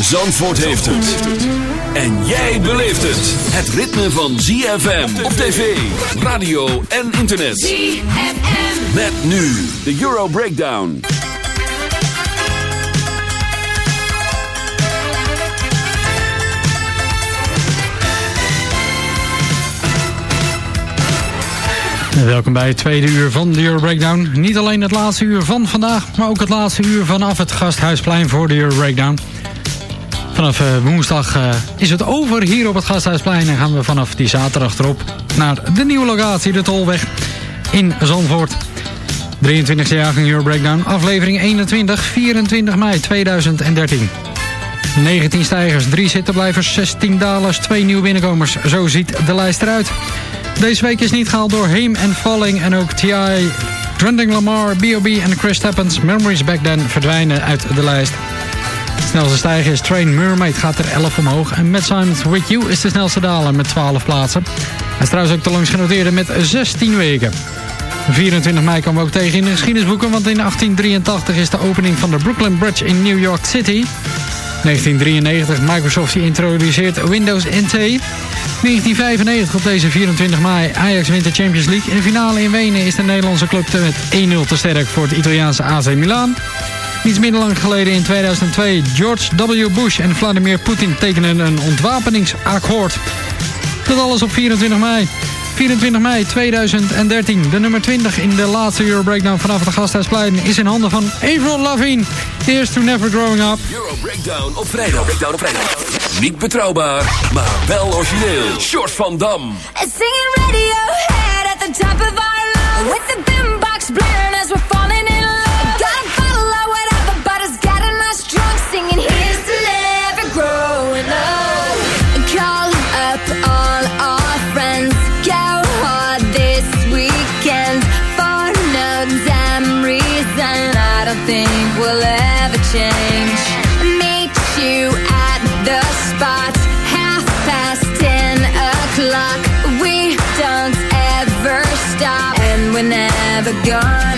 Zandvoort heeft het. En jij beleeft het. Het ritme van ZFM op tv, radio en internet. ZFM. Met nu de Euro Breakdown. Welkom bij het tweede uur van de Euro Breakdown. Niet alleen het laatste uur van vandaag, maar ook het laatste uur vanaf het Gasthuisplein voor de Euro Breakdown. Vanaf eh, woensdag eh, is het over hier op het Gasthuisplein en gaan we vanaf die zaterdag erop naar de nieuwe locatie, de Tolweg in Zandvoort. 23e jaargang Euro Breakdown, aflevering 21, 24 mei 2013. 19 stijgers, 3 zittenblijvers, 16 dalers, 2 nieuwe binnenkomers. Zo ziet de lijst eruit. Deze week is niet gehaald door Heem en Falling en ook T.I. Trending Lamar, B.O.B. en Chris Tappens. Memories Back Then verdwijnen uit de lijst. Snelste stijger is Train Mermaid, gaat er 11 omhoog. En Matt Simons With You is de snelste daler met 12 plaatsen. Hij is trouwens ook de langst genoteerde met 16 weken. 24 mei komen we ook tegen in de geschiedenisboeken... want in 1883 is de opening van de Brooklyn Bridge in New York City... 1993, Microsoft introduceert Windows NT. 1995 op deze 24 mei, Ajax wint de Champions League. In de finale in Wenen is de Nederlandse club met 1-0 te sterk voor het Italiaanse AC Milan. Niets minder lang geleden in 2002, George W. Bush en Vladimir Poetin tekenen een ontwapeningsakkoord. Dat alles op 24 mei. 24 mei 2013. De nummer 20 in de laatste Euro Breakdown vanaf het Gasthuisplein is in handen van Avril Lavigne. Here's to Never Growing Up. Euro Breakdown op vrijdag. Breakdown op vrijdag. Niet betrouwbaar, maar wel origineel. Short van Dam. Singing Radiohead at the top of our lungs. With the boombox blaring never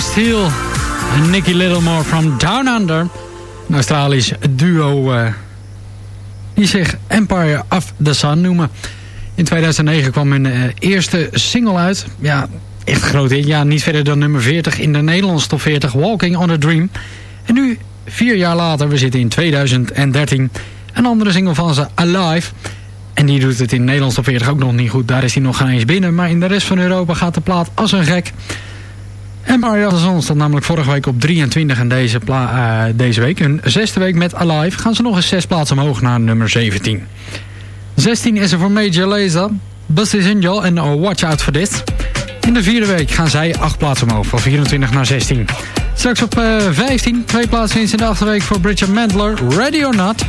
James en Nicky Littlemore from Down Under. Een Australisch duo uh, die zich Empire of the Sun noemen. In 2009 kwam hun uh, eerste single uit. Ja, echt groot. Ja, niet verder dan nummer 40 in de Nederlandse top 40. Walking on a Dream. En nu, vier jaar later, we zitten in 2013... een andere single van ze, Alive... En die doet het in Nederland top 40 ook nog niet goed. Daar is hij nog geen eens binnen. Maar in de rest van Europa gaat de plaat als een gek. Mario Zon stond namelijk vorige week op 23 en deze, uh, deze week. Hun zesde week met Alive gaan ze nog eens zes plaatsen omhoog naar nummer 17. 16 is er voor Major Lazer, Busty Angel en oh, Watch Out For This. In de vierde week gaan zij acht plaatsen omhoog, van 24 naar 16. Straks op uh, 15, twee plaatsen in de achtste week voor Bridget Mandler, Ready or Not...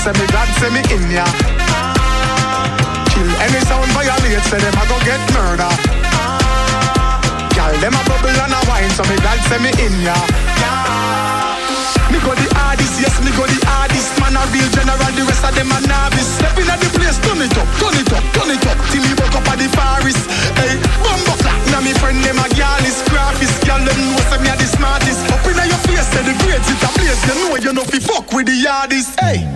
say me God say me in ya. Kill any sound violate, say them a go get murder. Girl, them a bubble and a wine, so me God say me in ya. Yeah. Me go the hardest, yes, me go the hardest. Man a real general, the rest of them a novice. Step in at the place, turn it up, turn it up, turn it up. Till me woke up at the forest. Hey, bumbo clap. Now me friend them a gal is graphis. Gal them know say me a the smartest. Up inna your face, say the grades it a place. You know you know fi fuck with the hardest. Hey.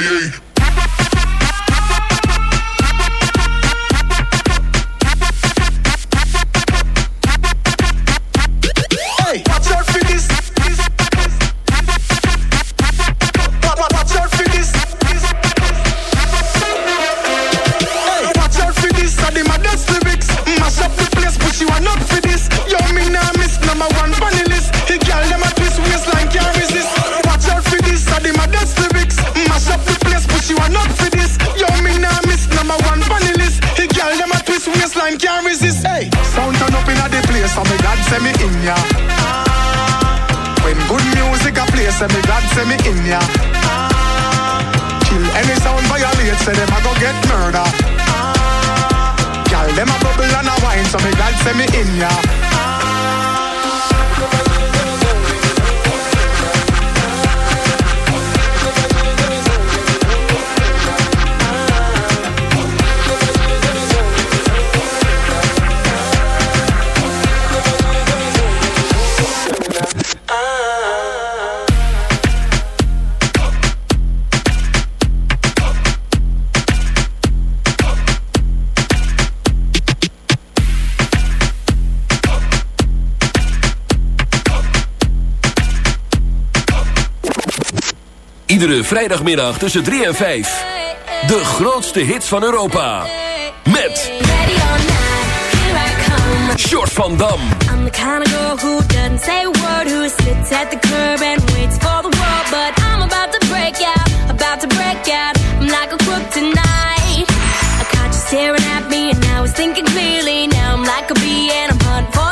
CIA. say me in ya. When good music I play, say me glad say me in ya. Kill any sound violate, say them I go get murder. Girl, them a bubble and a wine, so me glad say me in ya. Iedere vrijdagmiddag tussen 3 en 5. De grootste hits van Europa. Met Short van Dam. I'm the kind of girl who doesn't say a word, who sits at the curb and waits for the world. But I'm about to break out, about to break out. I'm like a crook tonight. I caught you staring at me and I was thinking clearly. Now I'm like a bee and I'm hunting for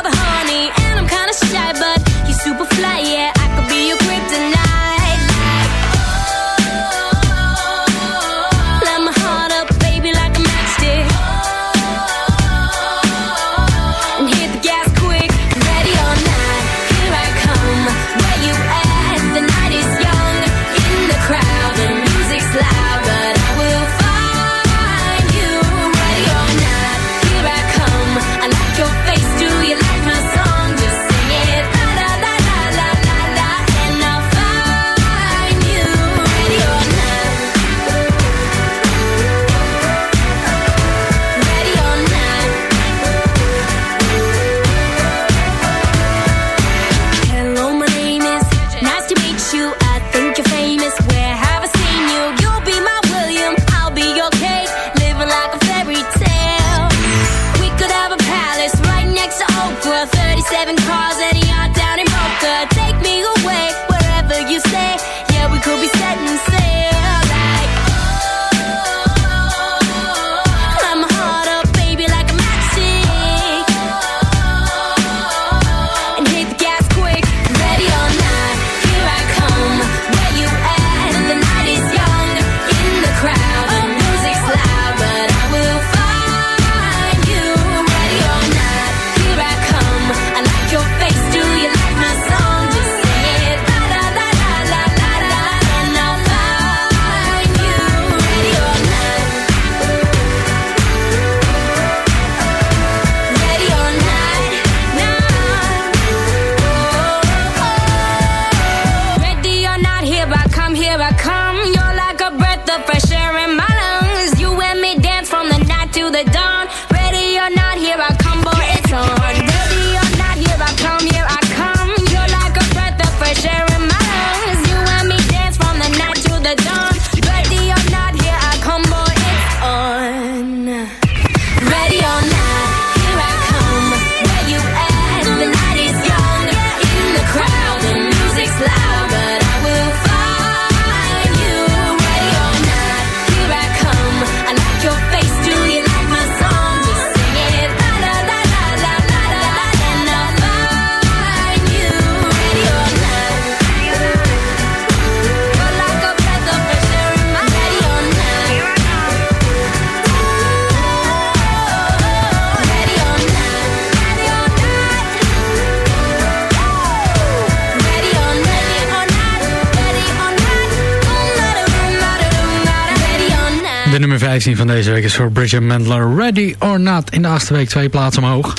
nummer 15 van deze week is voor Bridget Mendler. Ready or Not. In de achtste week twee plaatsen omhoog.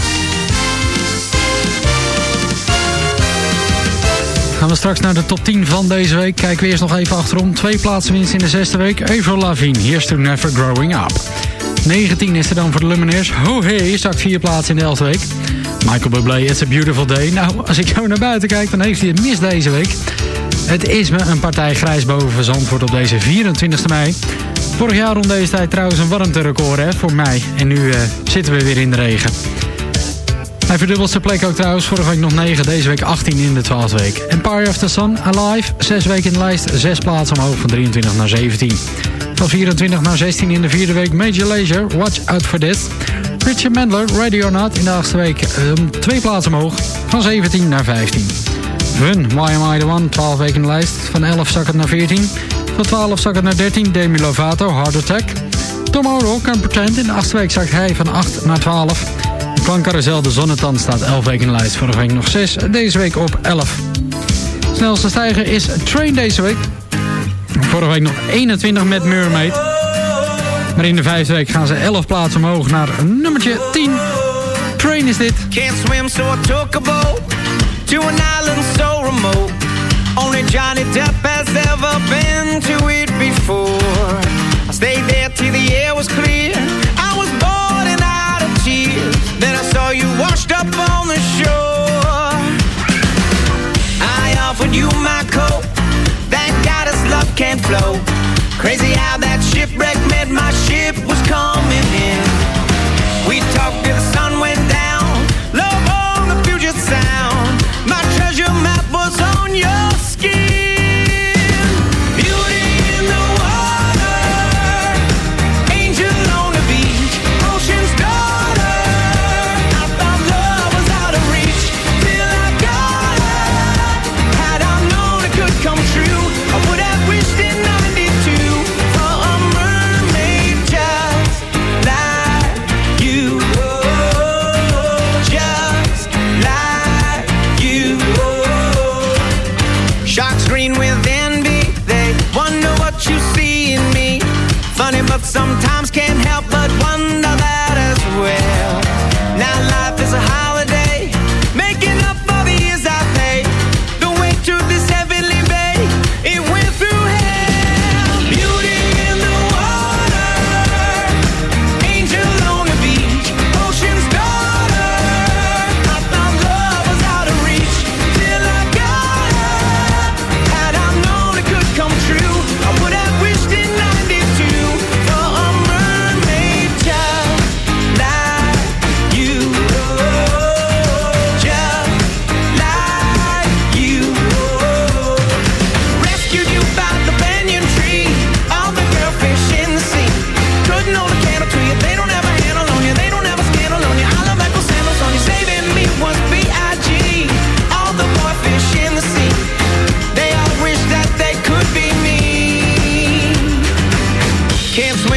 Gaan we straks naar de top 10 van deze week. Kijken we eerst nog even achterom. Twee plaatsen winst in de zesde week. Avril Lavigne, Here's to Never Growing Up. 19 is er dan voor de Lumineers. Ho hey, zakt vier plaatsen in de elfde week. Michael Bublé, It's a Beautiful Day. Nou, als ik zo naar buiten kijk, dan heeft hij het mis deze week. Het is me een partij grijs boven Zandvoort op deze 24 mei. Vorig jaar rond deze tijd trouwens een warmterecord hè, voor mei. En nu eh, zitten we weer in de regen. Hij verdubbelt zijn plek ook trouwens. Vorige week nog 9, deze week 18 in de 12e week. Empire of the Sun, Alive. 6 weken in de lijst, 6 plaatsen omhoog van 23 naar 17. Van 24 naar 16 in de vierde week Major Lazer, Watch Out For This. Richard Mendler, Ready or Not in de achtste week. Um, plaatsen omhoog, van 17 naar 15. Fun, Why Am I The One, 12 weken in de lijst. Van 11 zak het naar 14. Van 12 zak het naar 13, Demi Lovato, Heart Attack. Tom O'Rourke en Pretend, in de achtste week zakt hij van 8 naar 12. Klankcarousel De Zonnetand staat 11 weken in de lijst. Vorige week nog 6, deze week op 11. Snelste stijger is Train deze week. Vorige week nog 21 met Mermaid. Maar in de vijfde week gaan ze 11 plaatsen omhoog naar nummertje 10. Train is dit. Can't swim, so I took a boat to an island so remote. Only Johnny Depp has ever been to it before. I stayed there till the air was clear. I was born and out of tears. Then I saw you washed up on the shore. I offered you my coat. Thank God his love can't flow. Crazy how that shipwreck meant my ship was coming in. We talked till the sun went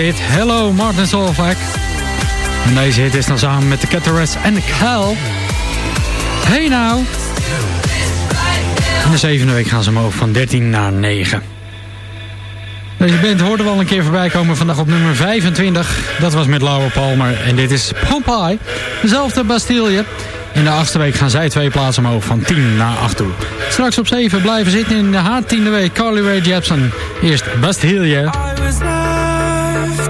Hallo Hello Martin Solveig. En deze hit is dan samen met de Cataracts en de Kel. Hey nou! In de zevende week gaan ze omhoog van 13 naar 9. Deze band hoorden we al een keer voorbij komen vandaag op nummer 25. Dat was met Laura Palmer en dit is Pompeii. Dezelfde Bastille. In de achtste week gaan zij twee plaatsen omhoog van 10 naar 8 toe. Straks op 7 blijven zitten in de haar tiende week Carly Rae Jepsen. Eerst Bastille. love.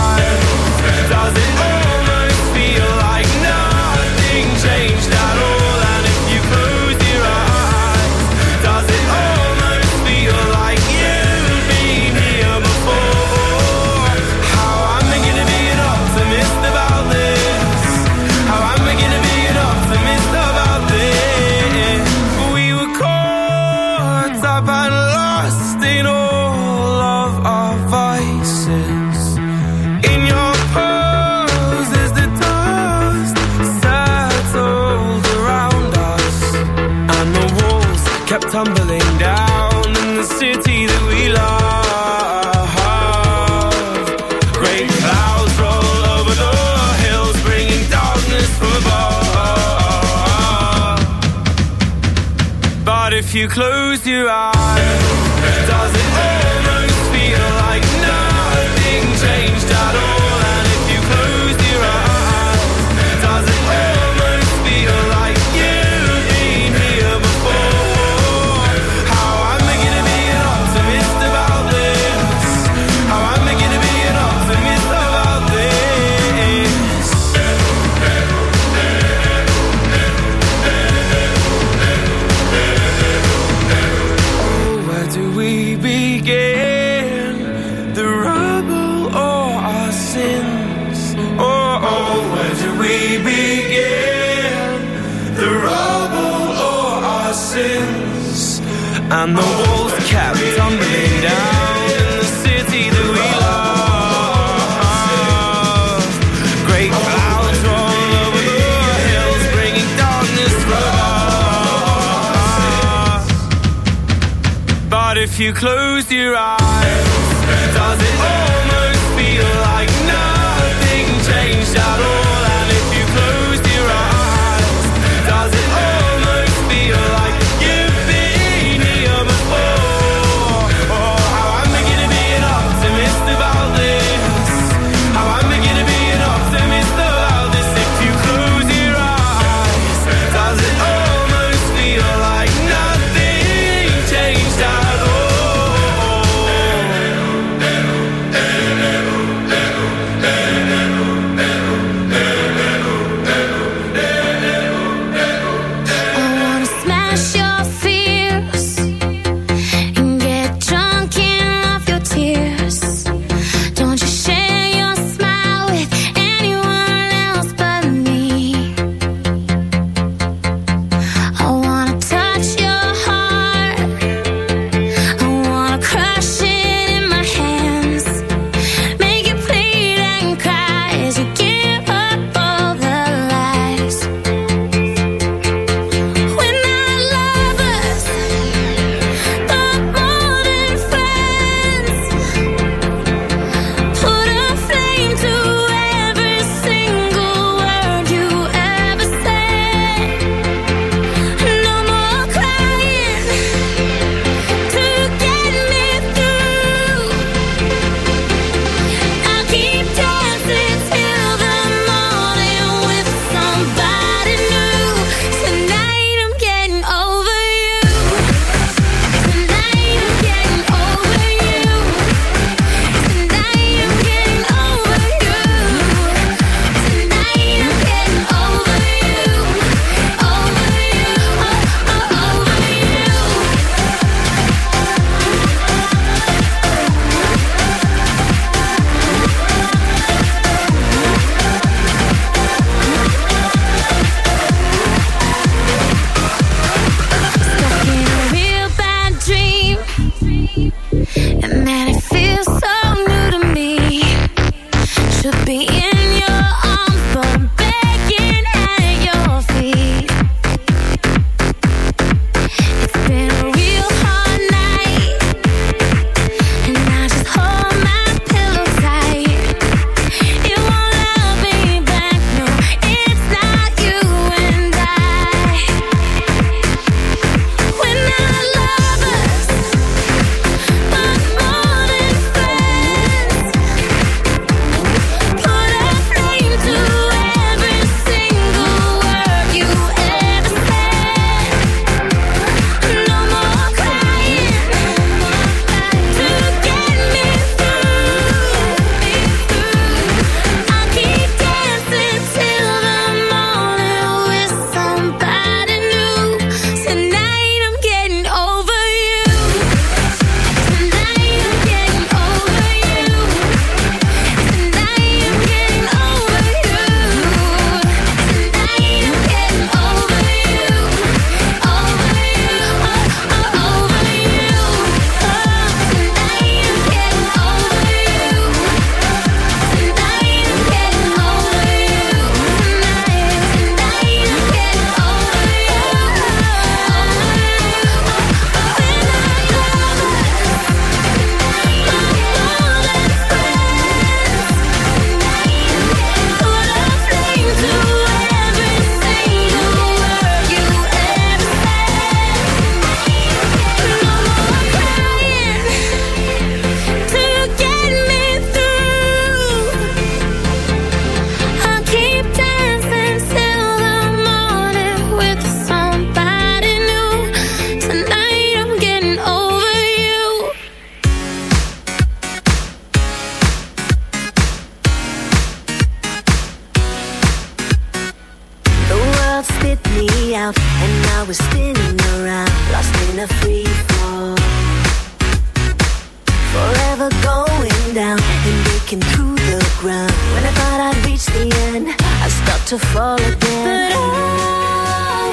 close your. If you closed your eyes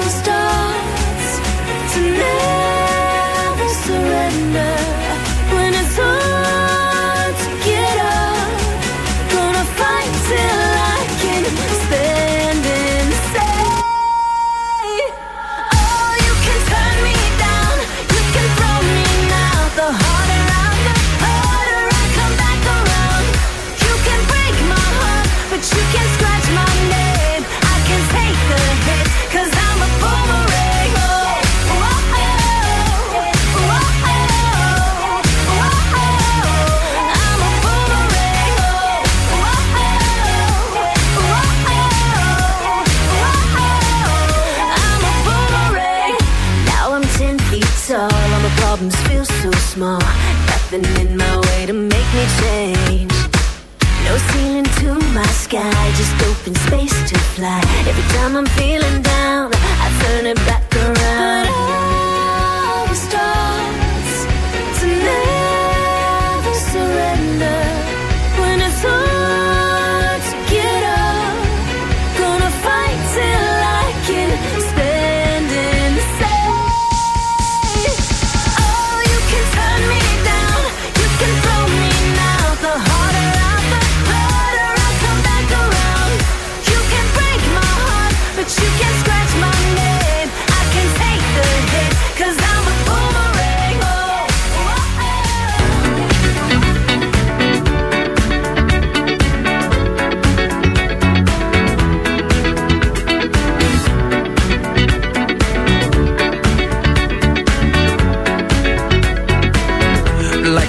starts to never surrender. more. Nothing in my way to make me change. No ceiling to my sky, just open space to fly. Every time I'm feeling down, I turn it back around.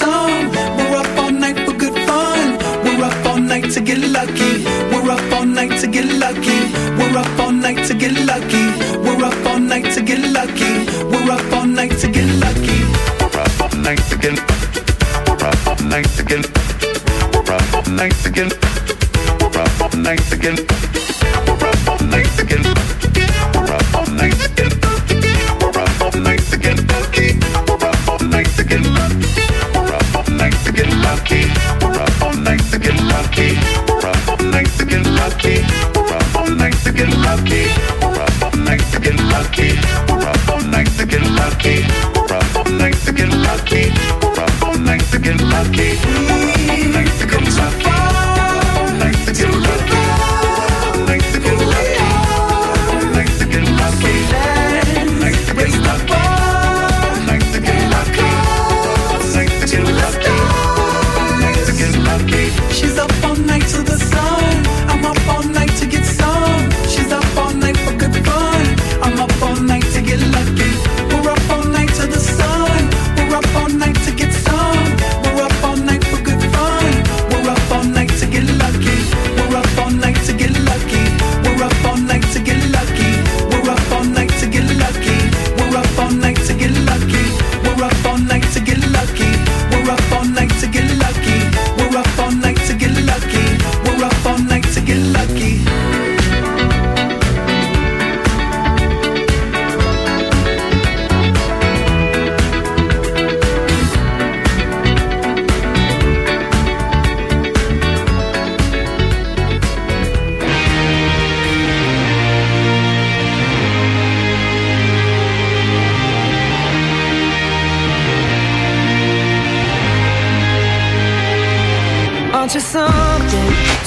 Some. We're up all night for good fun. We're up all night to get lucky. We're up all night to get lucky. We're up all night to get lucky. We're up all night to get lucky. We're up all night to get lucky. We're up all night to get. We're up all night to get. We're up all night to get. We're up all night to get.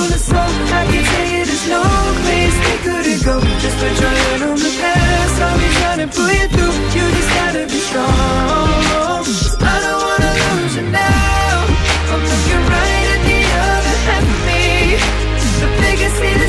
full of soul I can tell you no place we couldn't go. Just put your hand on the past. I'll be trying to pull you through. You just gotta be strong. I don't wanna lose you now. Right the other half of me. The biggest see the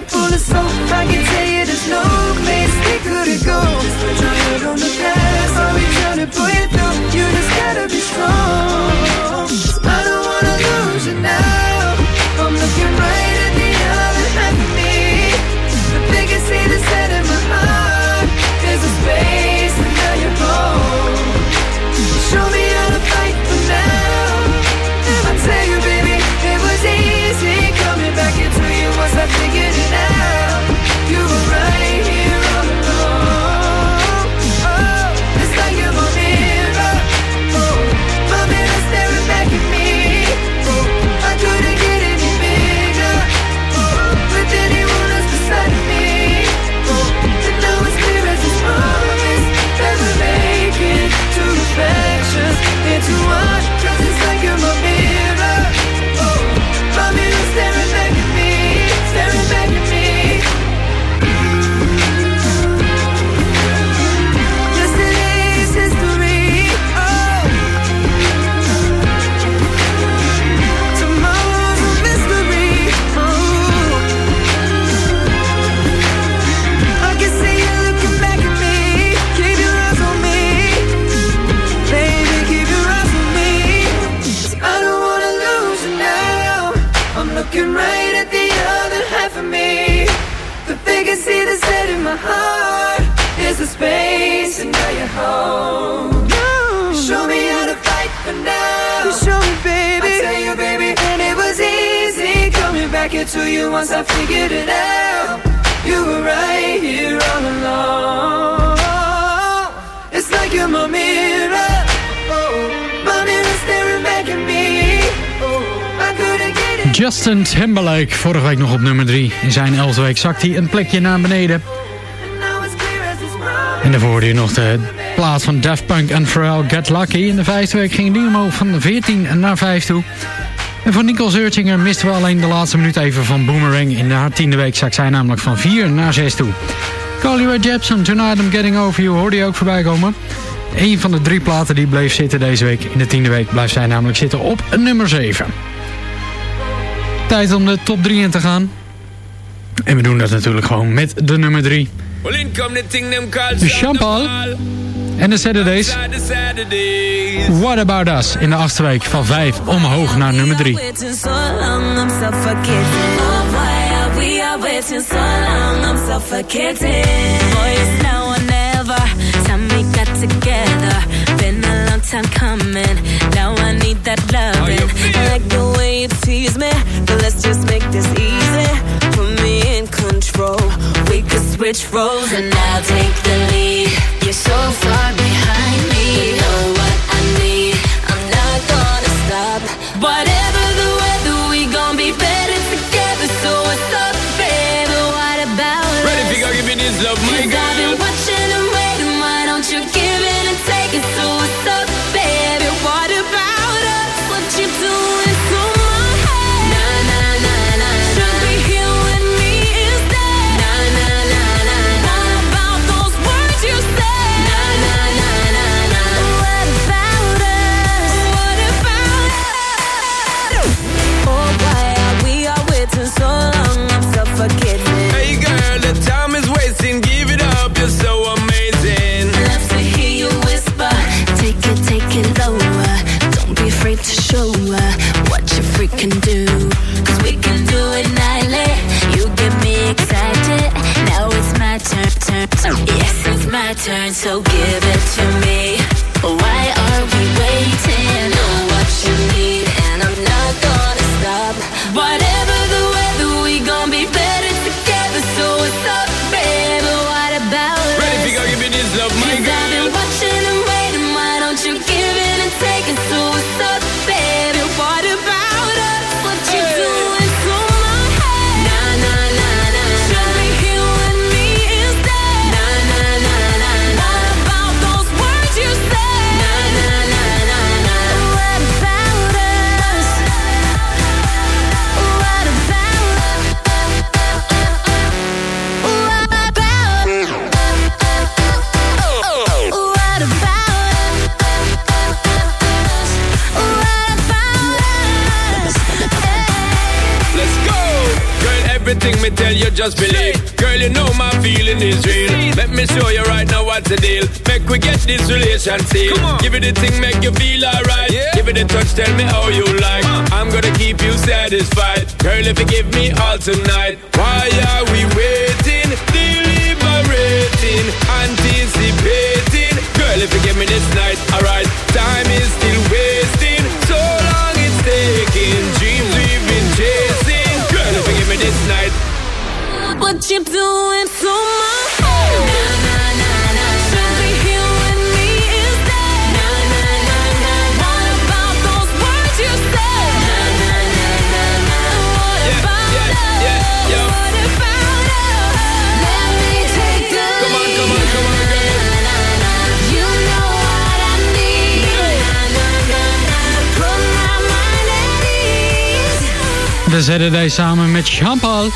pocket full of soap I can tell you there's no place we couldn't go Just put your head on the past I'll be trying to pull you through You just gotta be strong back into you once I figured it out. You were right here all along. It's like you're my mirror. Oh. Oh. Justin Timberlake, vorige week nog op nummer 3. In zijn elfde week zakt hij een plekje naar beneden. En daarvoor hoorde nog de plaats van Daft Punk en Pharrell Get Lucky. In de vijfde week ging die omhoog van 14 naar 5 toe. En voor Nicole Searchinger misten we alleen de laatste minuut even van Boomerang. In haar tiende week zak zij namelijk van 4 naar 6 toe. Carly Rae Jepsen, Tonight I'm Getting Over You, hoorde je ook voorbij komen. Een van de drie platen die bleef zitten deze week. In de tiende week blijft zij namelijk zitten op nummer 7. Tijd om de top 3 in te gaan. En we doen dat natuurlijk gewoon met de nummer 3. Well, in come the thing them call Jean-Paul. En de Saturdays. The Saturdays. What About Us in de achtste week van 5 omhoog naar nummer 3. waiting so long, I'm suffocating. Oh, why are we are waiting so long? I'm suffocating. Boy, it's now or never. Time we got together. Been a long time coming. Now I need that loving. I like the way you tease me, but let's just make this easy. In control. We could switch roles and I'll take the lead. You're so far behind me. You know what I need. I'm not gonna stop. Whatever ZD samen met Jean-Paul.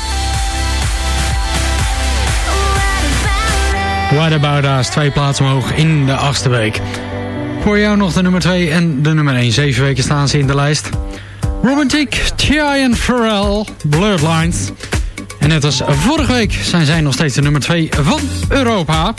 What About Us, twee plaatsen omhoog in de achtste week. Voor jou nog de nummer 2 en de nummer 1. Zeven weken staan ze in de lijst. Romantic, T.I. en Pharrell, Blurred Lines. En net als vorige week zijn zij nog steeds de nummer 2 van Europa.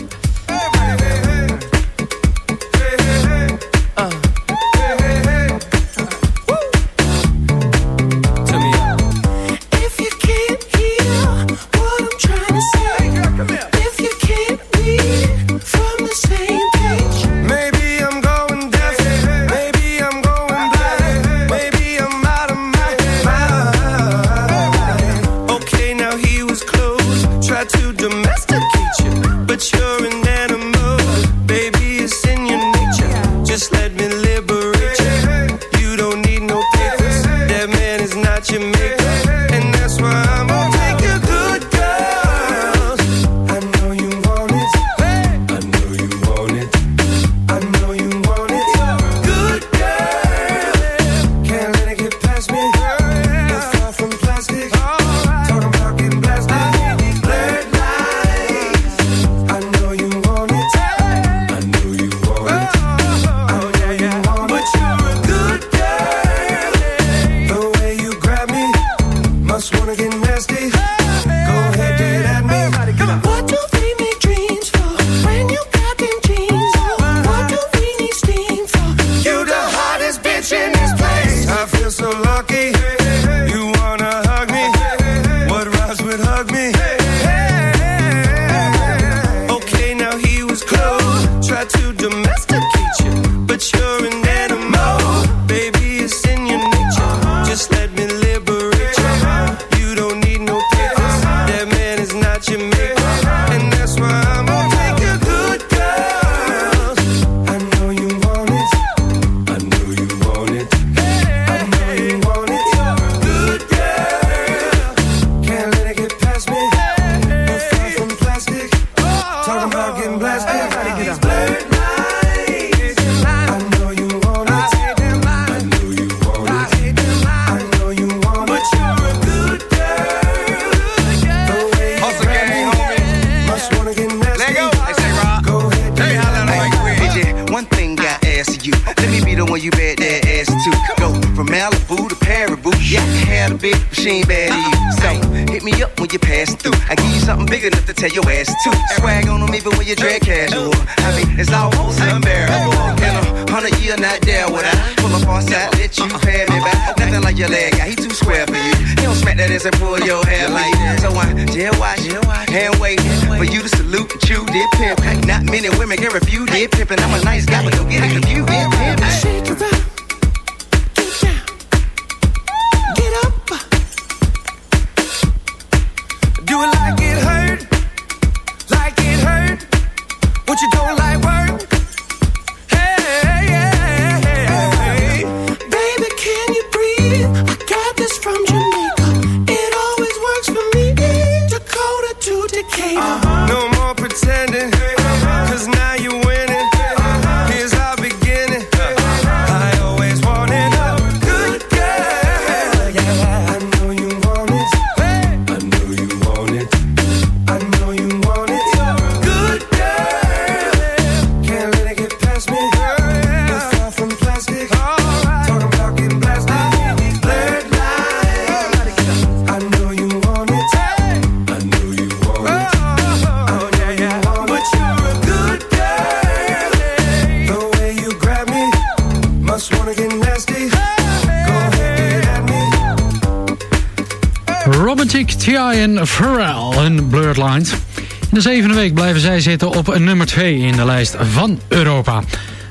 De zevende week blijven zij zitten op nummer 2 in de lijst van Europa.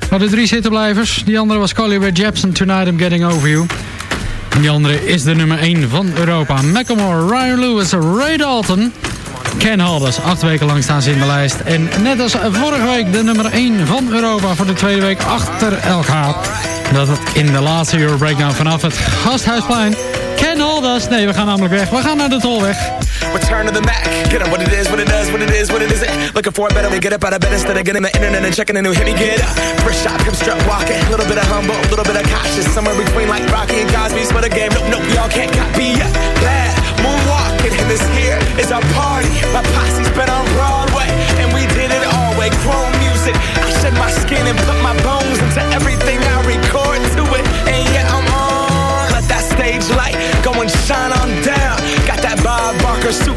Maar de drie zittenblijvers, die andere was Collier Jepsen, Tonight I'm Getting Over You. En die andere is de nummer 1 van Europa. Macklemore, Ryan Lewis, Ray Dalton, Ken Halders. Acht weken lang staan ze in de lijst. En net als vorige week de nummer 1 van Europa voor de tweede week achter elkaar. Dat het in de laatste Euro Breakdown vanaf het Gasthuisplein. Ken Halders. Nee, we gaan namelijk weg. We gaan naar de Tolweg. Return to the Mac. Get up what it is, what it does, what it is, what it isn't. Looking for it better, we get up out of bed instead of getting the internet and checking a new hit. Me get up. First shot, hip strut walking. A little bit of humble, a little bit of cautious. Somewhere between like Rocky and Cosby's for the game. Nope, nope, y'all can't copy yet. Bad moonwalking, and this here is our party. My posse's been on Broadway, and we did it all way. Chrome music. I shed my skin and put my bones into everything I